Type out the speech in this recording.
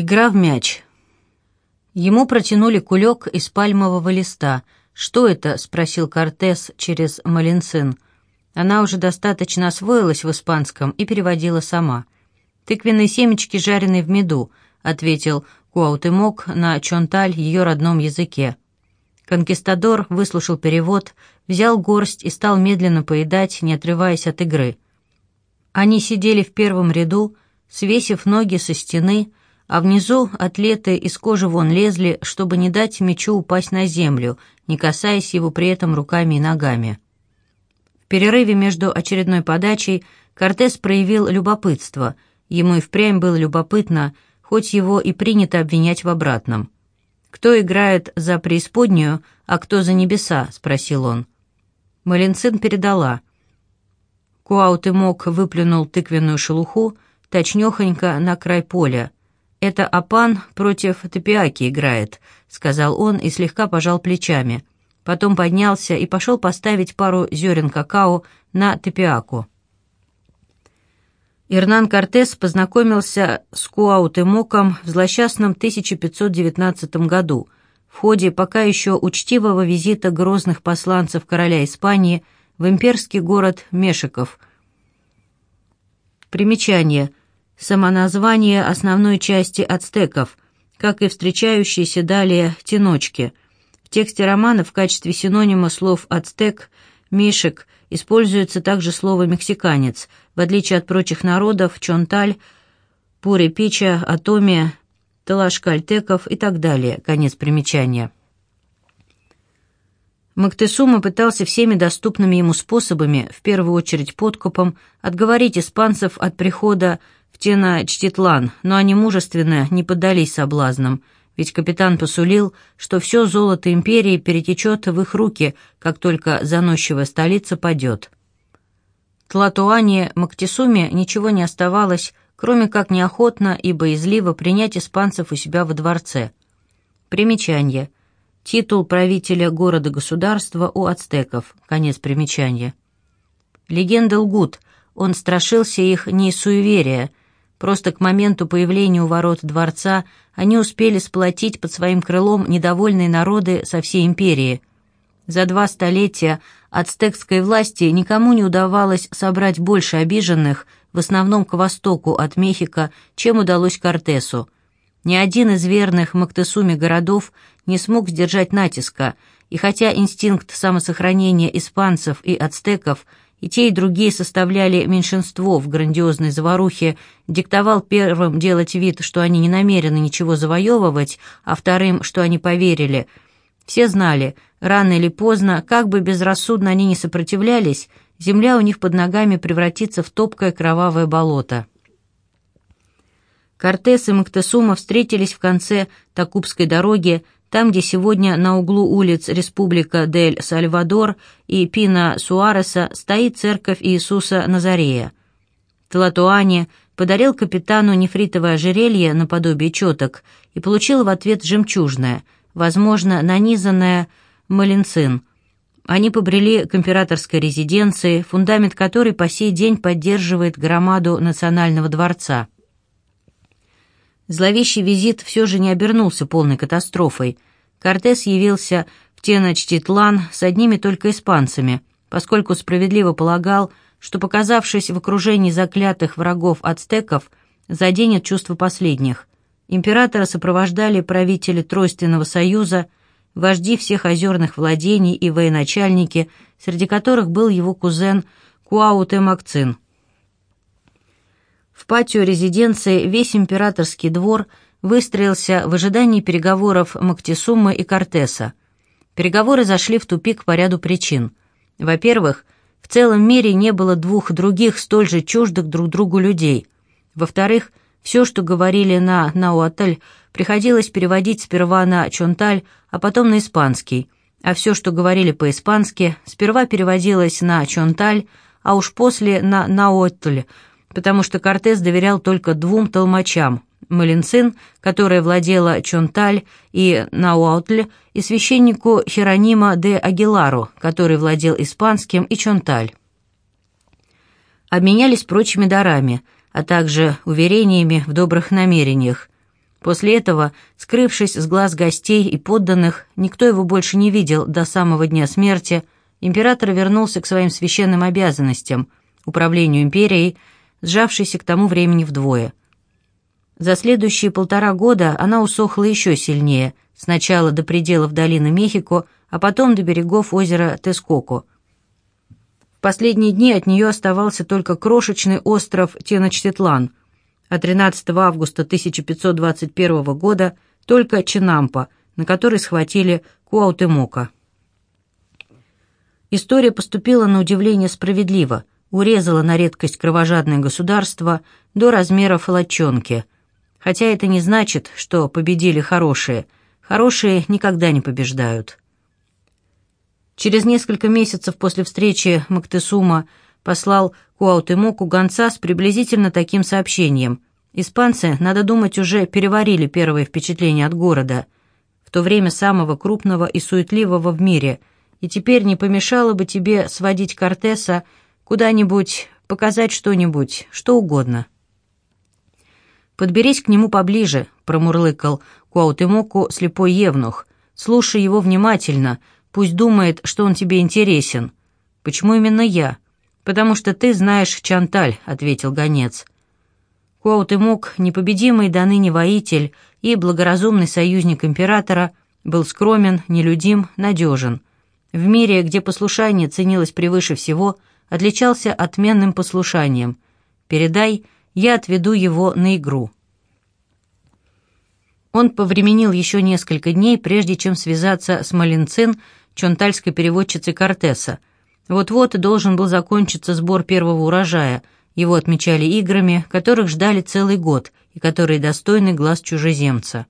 Игра в мяч. Ему протянули кулек из пальмового листа. «Что это?» — спросил Кортес через Малинцин. Она уже достаточно освоилась в испанском и переводила сама. «Тыквенные семечки, жареные в меду», — ответил Куаутемок на чонталь ее родном языке. Конкистадор выслушал перевод, взял горсть и стал медленно поедать, не отрываясь от игры. Они сидели в первом ряду, свесив ноги со стены, а внизу атлеты из кожи вон лезли, чтобы не дать мячу упасть на землю, не касаясь его при этом руками и ногами. В перерыве между очередной подачей Кортес проявил любопытство. Ему и впрямь было любопытно, хоть его и принято обвинять в обратном. «Кто играет за преисподнюю, а кто за небеса?» — спросил он. Малинцин передала. Куаутымок выплюнул тыквенную шелуху, точнёхонько на край поля — «Это Апан против Топиаки играет», — сказал он и слегка пожал плечами. Потом поднялся и пошел поставить пару зерен какао на Топиаку. Ирнан Кортес познакомился с Куаутемоком в злосчастном 1519 году в ходе пока еще учтивого визита грозных посланцев короля Испании в имперский город Мешиков. Примечание самоназвание основной части ацтеков, как и встречающиеся далее теночки. В тексте романа в качестве синонима слов «ацтек», «мишек» используется также слово «мексиканец», в отличие от прочих народов «чонталь», «пурепича», «атомия», «талашкальтеков» и так далее. Конец примечания. Мактесума пытался всеми доступными ему способами, в первую очередь подкупом, отговорить испанцев от прихода в Тена-Чтитлан, но они мужественно не поддались соблазнам, ведь капитан посулил, что все золото империи перетечет в их руки, как только заносчивая столица падет. Тлатуане Мактисуме ничего не оставалось, кроме как неохотно и боязливо принять испанцев у себя во дворце. Примечание – Титул правителя города-государства у ацтеков. Конец примечания. Легенда лгут. Он страшился их не из суеверия. Просто к моменту появления у ворот дворца они успели сплотить под своим крылом недовольные народы со всей империи. За два столетия ацтекской власти никому не удавалось собрать больше обиженных, в основном к востоку от Мехико, чем удалось Кортесу – ни один из верных Мактесуме городов не смог сдержать натиска, и хотя инстинкт самосохранения испанцев и ацтеков и те, и другие составляли меньшинство в грандиозной заварухе, диктовал первым делать вид, что они не намерены ничего завоевывать, а вторым, что они поверили. Все знали, рано или поздно, как бы безрассудно они ни сопротивлялись, земля у них под ногами превратится в топкое кровавое болото. Кортес и Мактесума встретились в конце Такубской дороги, там, где сегодня на углу улиц Республика дель Сальвадор и Пина Суареса стоит церковь Иисуса Назарея. Тлатуани подарил капитану нефритовое ожерелье наподобие четок и получил в ответ жемчужное, возможно, нанизанное малинцин. Они побрели к императорской резиденции, фундамент которой по сей день поддерживает громаду Национального дворца. Зловещий визит все же не обернулся полной катастрофой. Кортес явился в Теночтитлан с одними только испанцами, поскольку справедливо полагал, что, показавшись в окружении заклятых врагов ацтеков, заденет чувства последних. Императора сопровождали правители Тройственного союза, вожди всех озерных владений и военачальники, среди которых был его кузен Куаутемакцин – в патио резиденции весь императорский двор выстроился в ожидании переговоров Мактисумы и Кортеса. Переговоры зашли в тупик по ряду причин. Во-первых, в целом мире не было двух других столь же чуждых друг другу людей. Во-вторых, все, что говорили на Науатель, приходилось переводить сперва на Чонталь, а потом на испанский, а все, что говорили по-испански, сперва переводилось на Чонталь, а уж после на Науатель, потому что Кортес доверял только двум толмачам – Малинцин, которая владела Чонталь и Науаутль, и священнику Херонима де Агилару, который владел испанским и Чонталь. Обменялись прочими дарами, а также уверениями в добрых намерениях. После этого, скрывшись с глаз гостей и подданных, никто его больше не видел до самого дня смерти, император вернулся к своим священным обязанностям, управлению империей, сжавшейся к тому времени вдвое. За следующие полтора года она усохла еще сильнее, сначала до пределов долины Мехико, а потом до берегов озера Тескоко. В последние дни от нее оставался только крошечный остров Теночтитлан, а 13 августа 1521 года только Чинампа, на который схватили Куаутемока. История поступила на удивление справедливо, урезала на редкость кровожадное государство до размеров лочонки. Хотя это не значит, что победили хорошие. Хорошие никогда не побеждают. Через несколько месяцев после встречи Мактесума послал Куаутемоку гонца с приблизительно таким сообщением. Испанцы, надо думать, уже переварили первые впечатления от города, в то время самого крупного и суетливого в мире, и теперь не помешало бы тебе сводить Кортеса куда-нибудь, показать что-нибудь, что угодно. «Подберись к нему поближе», — промурлыкал Куаутемоку слепой евнух. «Слушай его внимательно, пусть думает, что он тебе интересен». «Почему именно я?» «Потому что ты знаешь Чанталь», — ответил гонец. Куаутемок, непобедимый до ныне воитель и благоразумный союзник императора, был скромен, нелюдим, надежен. В мире, где послушание ценилось превыше всего, отличался отменным послушанием. «Передай», — я отведу его на игру. Он повременил еще несколько дней, прежде чем связаться с Малинцин, чонтальской переводчицей Кортеса. Вот-вот должен был закончиться сбор первого урожая. Его отмечали играми, которых ждали целый год и которые достойны глаз чужеземца.